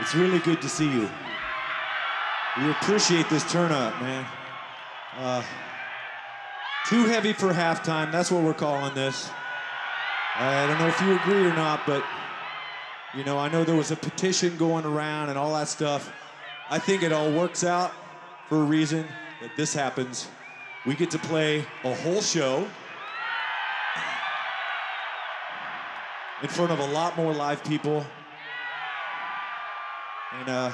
It's really good to see you. We appreciate this turnout, man. Uh, too heavy for halftime. That's what we're calling this. I don't know if you agree or not, but you know, I know there was a petition going around and all that stuff. I think it all works out for a reason that this happens. We get to play a whole show in front of a lot more live people. And uh,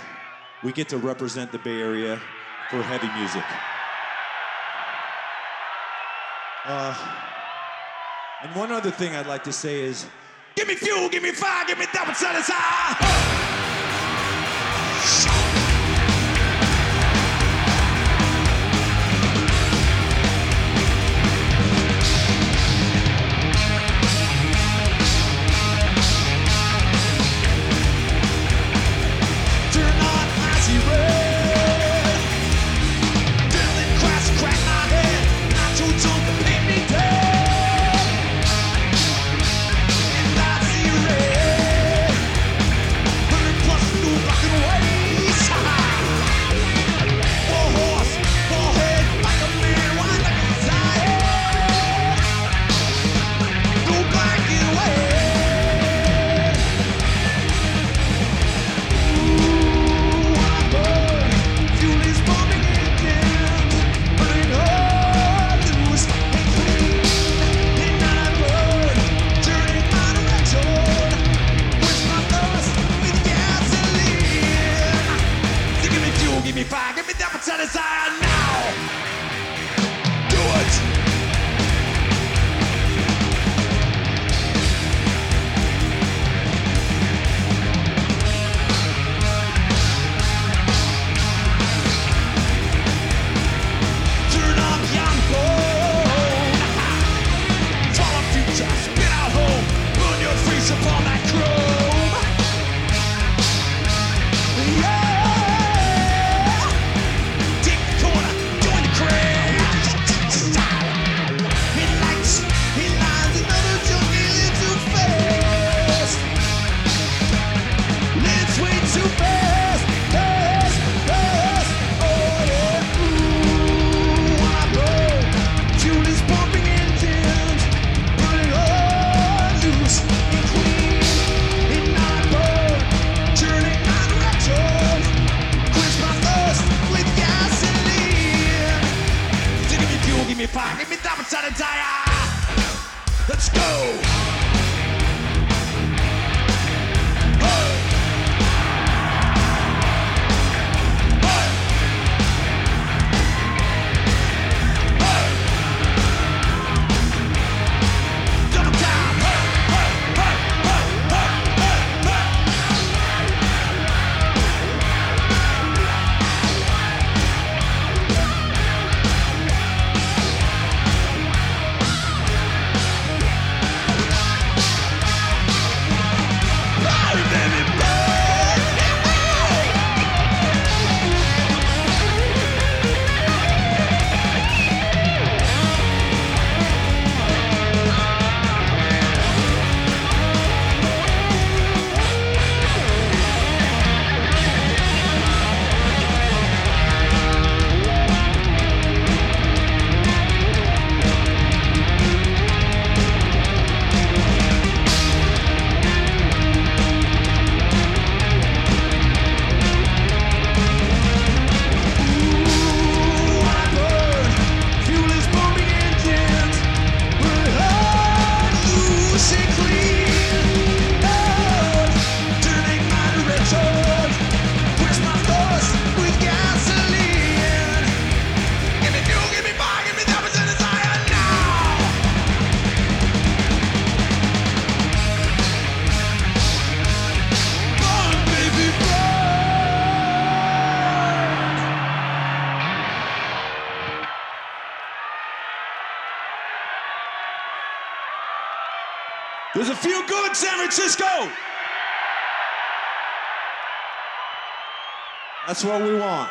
we get to represent the Bay Area for heavy music. Uh, and one other thing I'd like to say is give me fuel, give me fire, give me double satisfied. Give me that satisfied now. Do it. Let's go. There's a few good San Francisco. That's what we want.